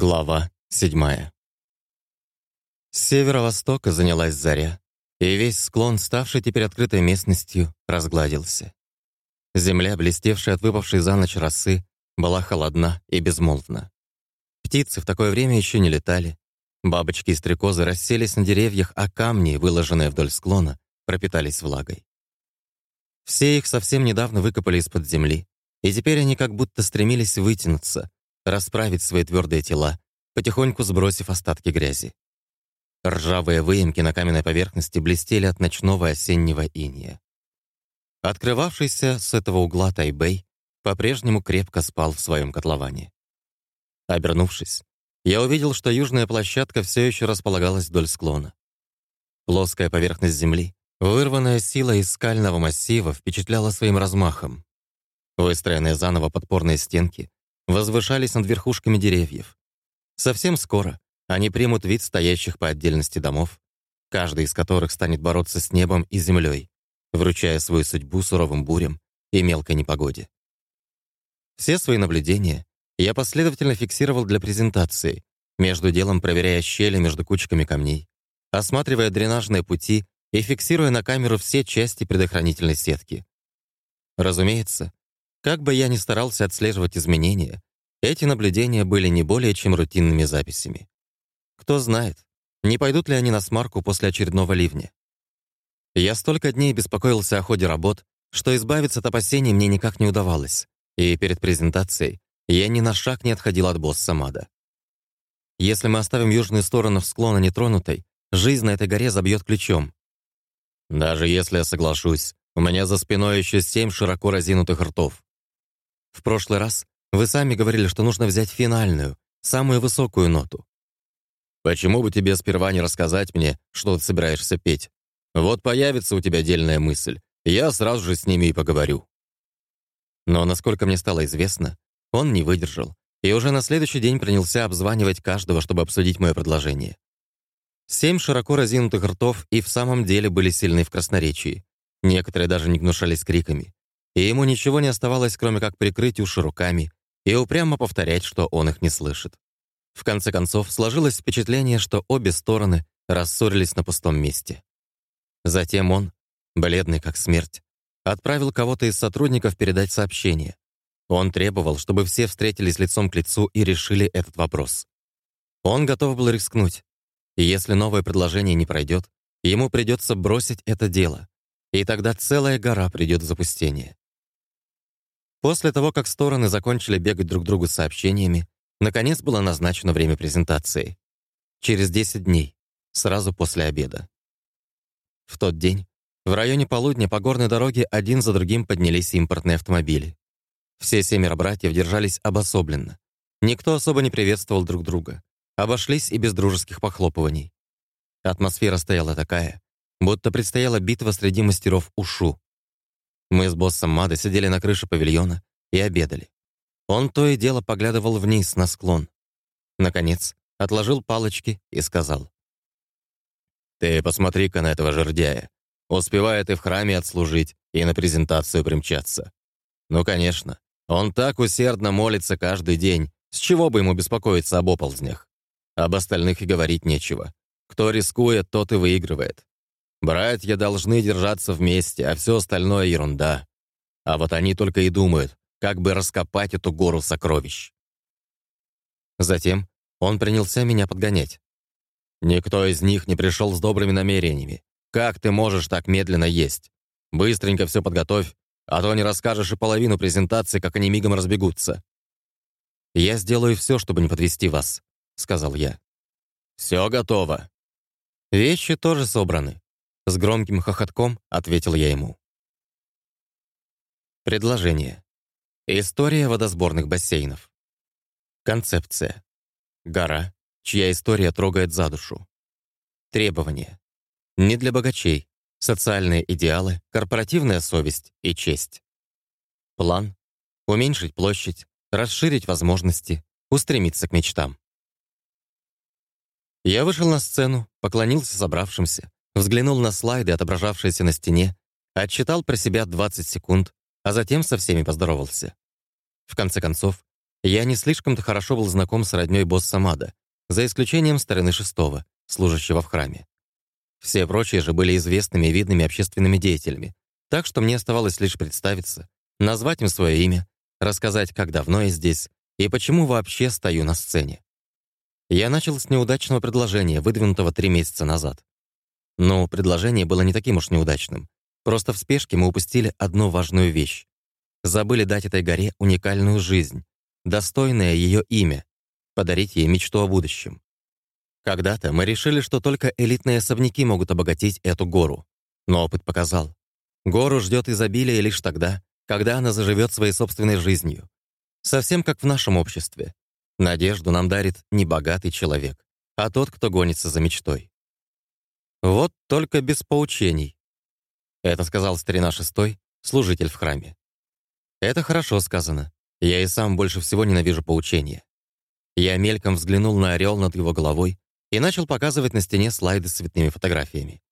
Глава седьмая. С северо-востока занялась заря, и весь склон, ставший теперь открытой местностью, разгладился. Земля, блестевшая от выпавшей за ночь росы, была холодна и безмолвна. Птицы в такое время еще не летали. Бабочки и стрекозы расселись на деревьях, а камни, выложенные вдоль склона, пропитались влагой. Все их совсем недавно выкопали из-под земли, и теперь они как будто стремились вытянуться, расправить свои твердые тела, потихоньку сбросив остатки грязи. Ржавые выемки на каменной поверхности блестели от ночного осеннего иния. Открывавшийся с этого угла Тайбэй по-прежнему крепко спал в своем котловане. Обернувшись, я увидел, что южная площадка все еще располагалась вдоль склона. Плоская поверхность земли, вырванная силой из скального массива, впечатляла своим размахом. Выстроенные заново подпорные стенки возвышались над верхушками деревьев. Совсем скоро они примут вид стоящих по отдельности домов, каждый из которых станет бороться с небом и землей, вручая свою судьбу суровым бурям и мелкой непогоде. Все свои наблюдения я последовательно фиксировал для презентации, между делом проверяя щели между кучками камней, осматривая дренажные пути и фиксируя на камеру все части предохранительной сетки. Разумеется, как бы я ни старался отслеживать изменения, эти наблюдения были не более чем рутинными записями. Кто знает, не пойдут ли они на смарку после очередного ливня. Я столько дней беспокоился о ходе работ, что избавиться от опасений мне никак не удавалось, и перед презентацией я ни на шаг не отходил от босса Мада. Если мы оставим южную сторону склона нетронутой, жизнь на этой горе забьет ключом. Даже если я соглашусь, у меня за спиной еще семь широко разинутых ртов. В прошлый раз вы сами говорили, что нужно взять финальную, самую высокую ноту. Почему бы тебе сперва не рассказать мне, что ты собираешься петь? Вот появится у тебя дельная мысль, я сразу же с ними и поговорю. Но, насколько мне стало известно, он не выдержал и уже на следующий день принялся обзванивать каждого, чтобы обсудить мое предложение. Семь широко разинутых ртов и в самом деле были сильны в красноречии. Некоторые даже не гнушались криками. И ему ничего не оставалось, кроме как прикрыть уши руками и упрямо повторять, что он их не слышит. В конце концов, сложилось впечатление, что обе стороны рассорились на пустом месте. Затем он, бледный как смерть, отправил кого-то из сотрудников передать сообщение. Он требовал, чтобы все встретились лицом к лицу и решили этот вопрос. Он готов был рискнуть. И если новое предложение не пройдет, ему придется бросить это дело. И тогда целая гора придет в запустение. После того, как стороны закончили бегать друг другу с сообщениями, наконец было назначено время презентации. Через 10 дней, сразу после обеда. В тот день в районе полудня по горной дороге один за другим поднялись импортные автомобили. Все семеро братьев держались обособленно. Никто особо не приветствовал друг друга. Обошлись и без дружеских похлопываний. Атмосфера стояла такая, будто предстояла битва среди мастеров Ушу. Мы с боссом Мады сидели на крыше павильона и обедали. Он то и дело поглядывал вниз на склон. Наконец, отложил палочки и сказал. «Ты посмотри-ка на этого жердяя. Успевает и в храме отслужить, и на презентацию примчаться. Ну, конечно, он так усердно молится каждый день. С чего бы ему беспокоиться об оползнях? Об остальных и говорить нечего. Кто рискует, тот и выигрывает. Братья должны держаться вместе, а все остальное — ерунда. А вот они только и думают, как бы раскопать эту гору сокровищ. Затем он принялся меня подгонять. Никто из них не пришел с добрыми намерениями. Как ты можешь так медленно есть? Быстренько все подготовь, а то не расскажешь и половину презентации, как они мигом разбегутся. «Я сделаю все, чтобы не подвести вас», — сказал я. «Все готово». «Вещи тоже собраны. С громким хохотком ответил я ему. Предложение. История водосборных бассейнов. Концепция. Гора, чья история трогает за душу. Требования. Не для богачей. Социальные идеалы, корпоративная совесть и честь. План. Уменьшить площадь, расширить возможности, устремиться к мечтам. Я вышел на сцену, поклонился собравшимся, взглянул на слайды, отображавшиеся на стене, отчитал про себя 20 секунд, а затем со всеми поздоровался. В конце концов, Я не слишком-то хорошо был знаком с роднёй босса Мада, за исключением стороны шестого, служащего в храме. Все прочие же были известными и видными общественными деятелями, так что мне оставалось лишь представиться, назвать им свое имя, рассказать, как давно я здесь и почему вообще стою на сцене. Я начал с неудачного предложения, выдвинутого три месяца назад. Но предложение было не таким уж неудачным. Просто в спешке мы упустили одну важную вещь. Забыли дать этой горе уникальную жизнь, достойное ее имя, подарить ей мечту о будущем. Когда-то мы решили, что только элитные особняки могут обогатить эту гору. Но опыт показал. Гору ждет изобилие лишь тогда, когда она заживет своей собственной жизнью. Совсем как в нашем обществе. Надежду нам дарит не богатый человек, а тот, кто гонится за мечтой. Вот только без поучений. Это сказал старина шестой, служитель в храме. Это хорошо сказано. Я и сам больше всего ненавижу поучения. Я мельком взглянул на орел над его головой и начал показывать на стене слайды с цветными фотографиями.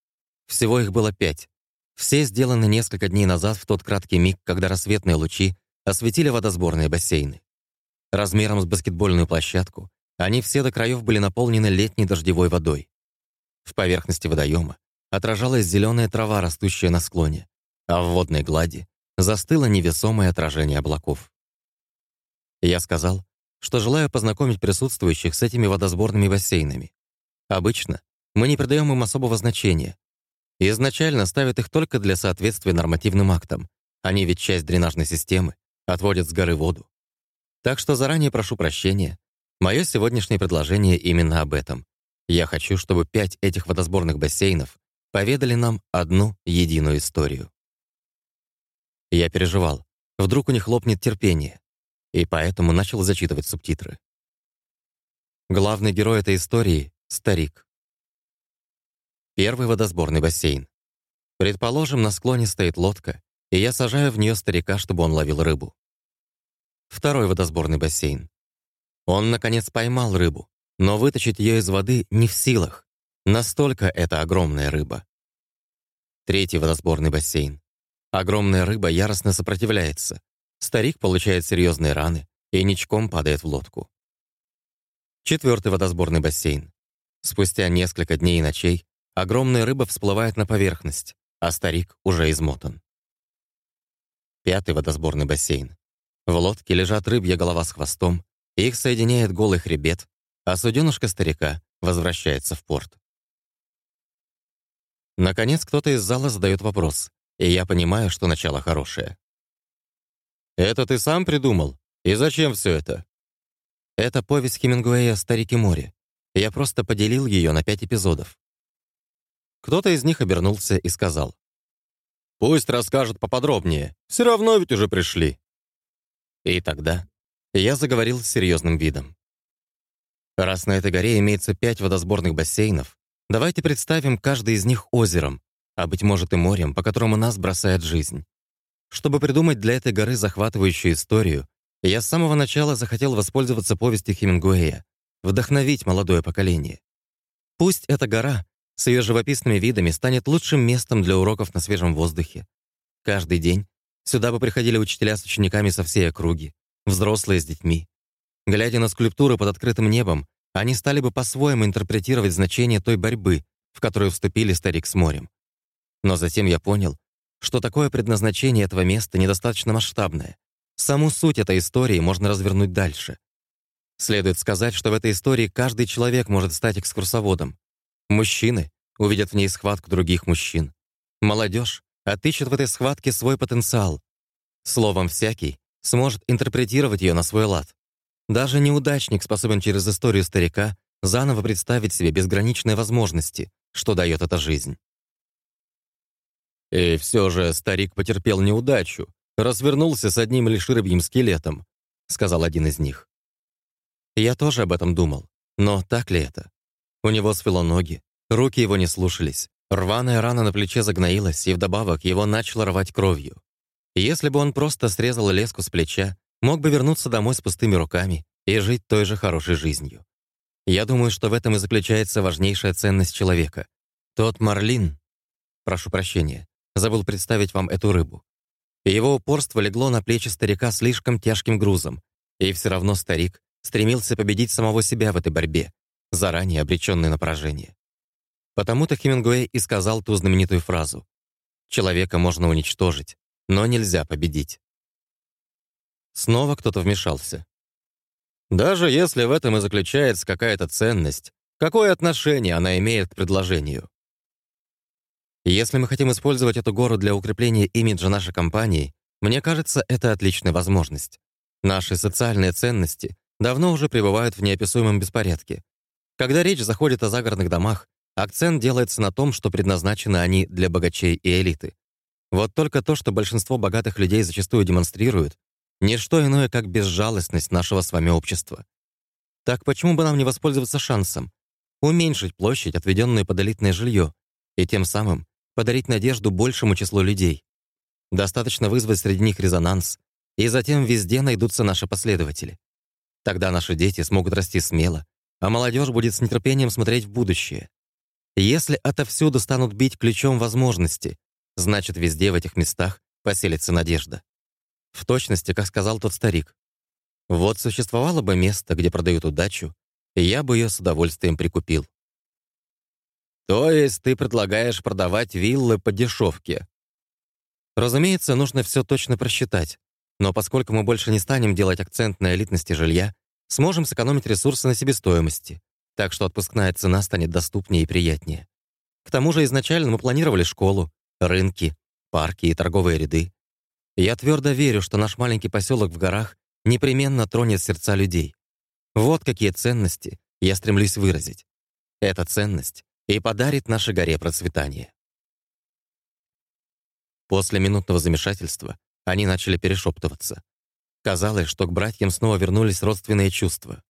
Всего их было пять. Все сделаны несколько дней назад в тот краткий миг, когда рассветные лучи осветили водосборные бассейны. Размером с баскетбольную площадку они все до краев были наполнены летней дождевой водой. В поверхности водоема отражалась зеленая трава, растущая на склоне, а в водной глади застыло невесомое отражение облаков. Я сказал, что желаю познакомить присутствующих с этими водосборными бассейнами. Обычно мы не придаем им особого значения. Изначально ставят их только для соответствия нормативным актам. Они ведь часть дренажной системы, отводят с горы воду. Так что заранее прошу прощения. Мое сегодняшнее предложение именно об этом. Я хочу, чтобы пять этих водосборных бассейнов поведали нам одну единую историю. Я переживал. Вдруг у них лопнет терпение. И поэтому начал зачитывать субтитры. Главный герой этой истории — старик. Первый водосборный бассейн. Предположим, на склоне стоит лодка, и я сажаю в нее старика, чтобы он ловил рыбу. Второй водосборный бассейн. Он, наконец, поймал рыбу, но вытащить ее из воды не в силах. Настолько это огромная рыба. Третий водосборный бассейн. Огромная рыба яростно сопротивляется. Старик получает серьезные раны и ничком падает в лодку. Четвертый водосборный бассейн. Спустя несколько дней и ночей огромная рыба всплывает на поверхность, а старик уже измотан. Пятый водосборный бассейн. В лодке лежат рыбья голова с хвостом, их соединяет голый хребет, а суденышко старика возвращается в порт. Наконец, кто-то из зала задает вопрос, и я понимаю, что начало хорошее. «Это ты сам придумал? И зачем все это?» Это повесть Хемингуэя «Старики море». Я просто поделил ее на пять эпизодов. Кто-то из них обернулся и сказал. «Пусть расскажет поподробнее. Все равно ведь уже пришли». И тогда я заговорил с серьезным видом. Раз на этой горе имеется пять водосборных бассейнов, давайте представим каждый из них озером, а, быть может, и морем, по которому нас бросает жизнь. Чтобы придумать для этой горы захватывающую историю, я с самого начала захотел воспользоваться повестью Хемингуэя, вдохновить молодое поколение. Пусть эта гора с ее живописными видами станет лучшим местом для уроков на свежем воздухе. Каждый день сюда бы приходили учителя с учениками со всей округи, взрослые с детьми. Глядя на скульптуры под открытым небом, они стали бы по-своему интерпретировать значение той борьбы, в которую вступили старик с морем. Но затем я понял, что такое предназначение этого места недостаточно масштабное. Саму суть этой истории можно развернуть дальше. Следует сказать, что в этой истории каждый человек может стать экскурсоводом. Мужчины увидят в ней схватку других мужчин. Молодежь отыщет в этой схватке свой потенциал. Словом, всякий сможет интерпретировать ее на свой лад. Даже неудачник способен через историю старика заново представить себе безграничные возможности, что дает эта жизнь. И все же старик потерпел неудачу, развернулся с одним лишь рыбьим скелетом, сказал один из них. Я тоже об этом думал, но так ли это? У него свело ноги, руки его не слушались, рваная рана на плече загноилась, и вдобавок его начало рвать кровью. Если бы он просто срезал леску с плеча, мог бы вернуться домой с пустыми руками и жить той же хорошей жизнью. Я думаю, что в этом и заключается важнейшая ценность человека. Тот Марлин, прошу прощения, Забыл представить вам эту рыбу. Его упорство легло на плечи старика слишком тяжким грузом. И все равно старик стремился победить самого себя в этой борьбе, заранее обреченный на поражение. Потому-то Хемингуэй и сказал ту знаменитую фразу «Человека можно уничтожить, но нельзя победить». Снова кто-то вмешался. Даже если в этом и заключается какая-то ценность, какое отношение она имеет к предложению? Если мы хотим использовать эту гору для укрепления имиджа нашей компании, мне кажется, это отличная возможность. Наши социальные ценности давно уже пребывают в неописуемом беспорядке. Когда речь заходит о загородных домах, акцент делается на том, что предназначены они для богачей и элиты. Вот только то, что большинство богатых людей зачастую демонстрируют, не что иное, как безжалостность нашего с вами общества. Так почему бы нам не воспользоваться шансом? Уменьшить площадь, отведенную под элитное жилье, и тем самым подарить надежду большему числу людей. Достаточно вызвать среди них резонанс, и затем везде найдутся наши последователи. Тогда наши дети смогут расти смело, а молодежь будет с нетерпением смотреть в будущее. Если отовсюду станут бить ключом возможности, значит, везде в этих местах поселится надежда. В точности, как сказал тот старик. Вот существовало бы место, где продают удачу, и я бы ее с удовольствием прикупил. То есть ты предлагаешь продавать виллы по дешевке? Разумеется, нужно все точно просчитать. Но поскольку мы больше не станем делать акцент на элитности жилья, сможем сэкономить ресурсы на себестоимости, так что отпускная цена станет доступнее и приятнее. К тому же изначально мы планировали школу, рынки, парки и торговые ряды. Я твердо верю, что наш маленький поселок в горах непременно тронет сердца людей. Вот какие ценности я стремлюсь выразить. Эта ценность и подарит нашей горе процветание. После минутного замешательства они начали перешептываться. Казалось, что к братьям снова вернулись родственные чувства.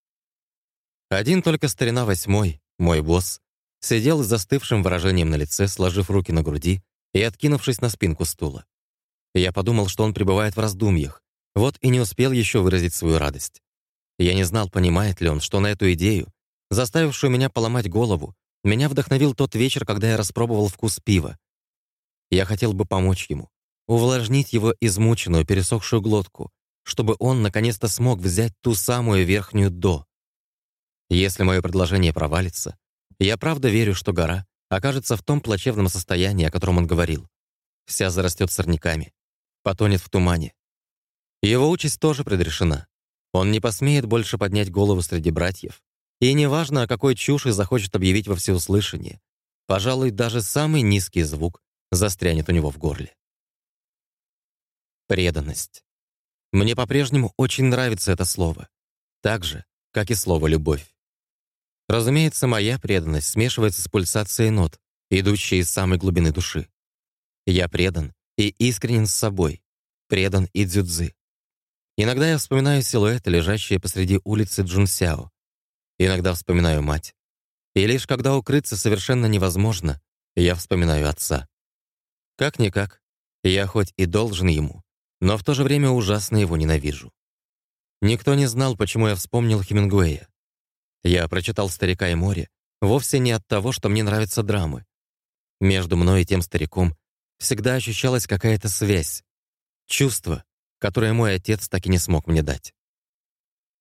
Один только старина восьмой, мой босс, сидел с застывшим выражением на лице, сложив руки на груди и откинувшись на спинку стула. Я подумал, что он пребывает в раздумьях, вот и не успел еще выразить свою радость. Я не знал, понимает ли он, что на эту идею, заставившую меня поломать голову, меня вдохновил тот вечер, когда я распробовал вкус пива. Я хотел бы помочь ему, увлажнить его измученную, пересохшую глотку, чтобы он наконец-то смог взять ту самую верхнюю «до». Если мое предложение провалится, я правда верю, что гора окажется в том плачевном состоянии, о котором он говорил. Вся зарастет сорняками, потонет в тумане. Его участь тоже предрешена. Он не посмеет больше поднять голову среди братьев. И неважно, о какой чуши захочет объявить во всеуслышание, пожалуй, даже самый низкий звук застрянет у него в горле. Преданность. Мне по-прежнему очень нравится это слово. Так же, как и слово «любовь». Разумеется, моя преданность смешивается с пульсацией нот, идущей из самой глубины души. Я предан и искренен с собой, предан и дзюдзы. Иногда я вспоминаю силуэты, лежащие посреди улицы Джунсяо. Иногда вспоминаю мать. И лишь когда укрыться совершенно невозможно, я вспоминаю отца. Как-никак, я хоть и должен ему, но в то же время ужасно его ненавижу. Никто не знал, почему я вспомнил Хемингуэя. Я прочитал «Старика и море» вовсе не от того, что мне нравятся драмы. Между мной и тем стариком всегда ощущалась какая-то связь, чувство, которое мой отец так и не смог мне дать.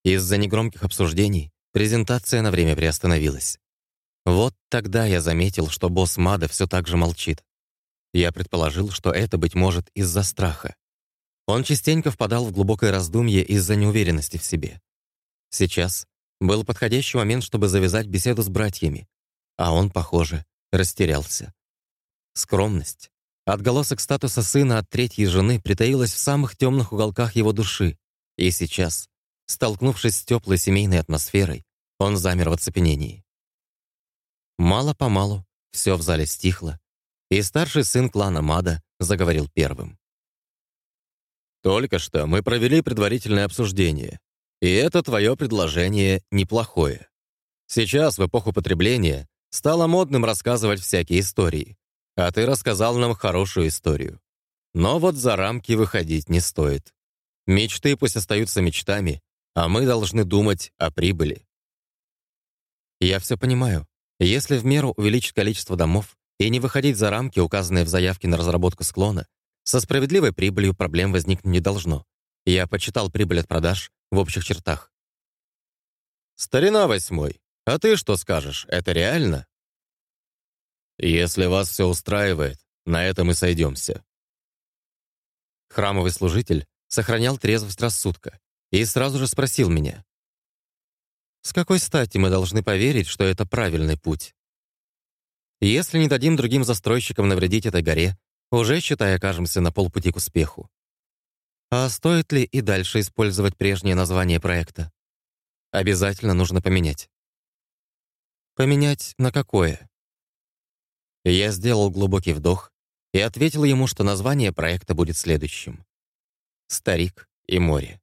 Из-за негромких обсуждений презентация на время приостановилась. Вот тогда я заметил, что босс Мада все так же молчит. Я предположил, что это, быть может, из-за страха. Он частенько впадал в глубокое раздумье из-за неуверенности в себе. Сейчас был подходящий момент, чтобы завязать беседу с братьями, а он, похоже, растерялся. Скромность, Отголосок статуса сына от третьей жены притаилась в самых темных уголках его души. И сейчас, столкнувшись с теплой семейной атмосферой, он замер в оцепенении. Мало-помалу все в зале стихло, и старший сын клана Мада заговорил первым. «Только что мы провели предварительное обсуждение, и это твое предложение неплохое. Сейчас, в эпоху потребления, стало модным рассказывать всякие истории, а ты рассказал нам хорошую историю. Но вот за рамки выходить не стоит. Мечты пусть остаются мечтами, а мы должны думать о прибыли. Я все понимаю. Если в меру увеличить количество домов и не выходить за рамки, указанные в заявке на разработку склона, со справедливой прибылью проблем возникнуть не должно. Я почитал прибыль от продаж в общих чертах. «Старина восьмой, а ты что скажешь, это реально?» «Если вас все устраивает, на этом и сойдемся». Храмовый служитель сохранял трезвость рассудка и сразу же спросил меня. «С какой стати мы должны поверить, что это правильный путь? Если не дадим другим застройщикам навредить этой горе, уже, считай, окажемся на полпути к успеху. А стоит ли и дальше использовать прежнее название проекта? Обязательно нужно поменять. Поменять на какое? Я сделал глубокий вдох и ответил ему, что название проекта будет следующим. «Старик и море».